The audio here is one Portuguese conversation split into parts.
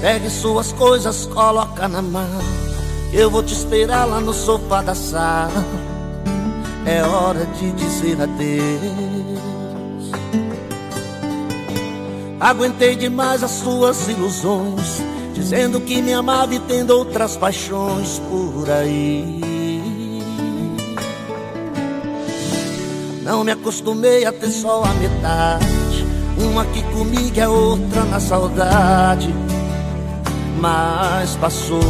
Pegue suas coisas, coloca na mão. Eu vou te esperar lá no sofá da sala. É hora de dizer adeus. Aguentei demais as suas ilusões, dizendo que me amava e tendo outras paixões por aí. Não me acostumei a ter só a metade, uma aqui comigo a outra na saudade mas passou.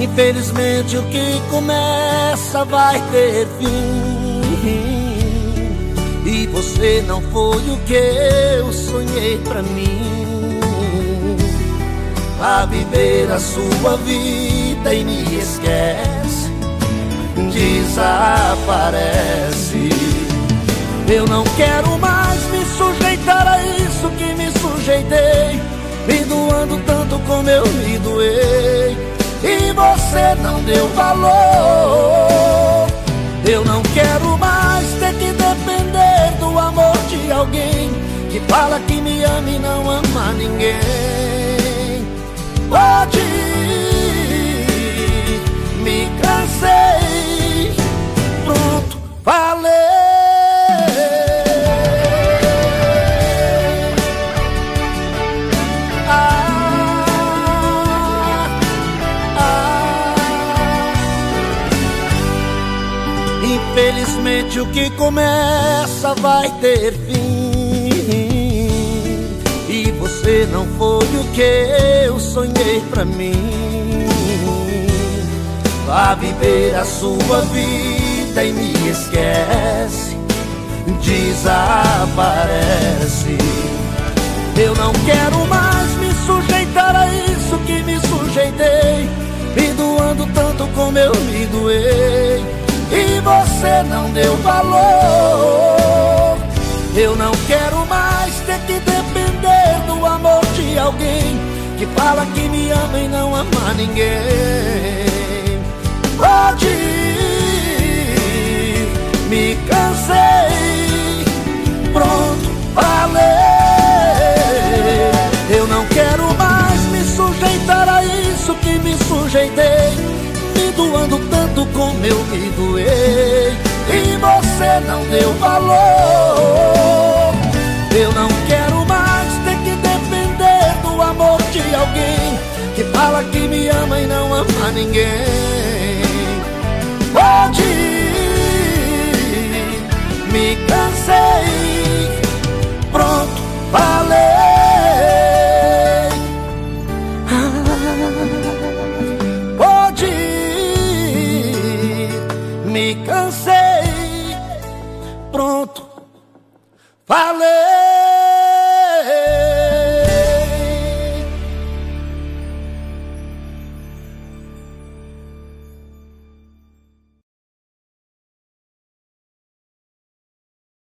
Infelizmente o que começa vai ter fim. E você não foi o que eu sonhei pra mim. A viver a sua vida e me esquece, desaparece. Eu não quero mais me sujeitar a isso que me sujeitei, me doando tanto como eu me doei. E você não deu valor. Eu não quero mais ter que depender do amor de alguém que fala que me ama e não ama ninguém. Pode Infelizmente o que começa vai ter fim. E você não foi o que eu sonhei pra mim. Vá viver a sua vida e me esquece. Desaparece. Eu não quero mais me sujeitar a isso que me sujeitei. Me doando tanto como eu me você não deu valor. Eu não quero mais ter que depender do amor de alguém que fala que me ama e não ama ninguém. Pode ir, me cansei, pronto, falei. Eu não quero mais me sujeitar a isso que me sujeitei tanto como eu me doei. E você não deu valor. Eu não quero mais ter que depender do amor de alguém Que fala que me ama e não ama ninguém Pronto, falei.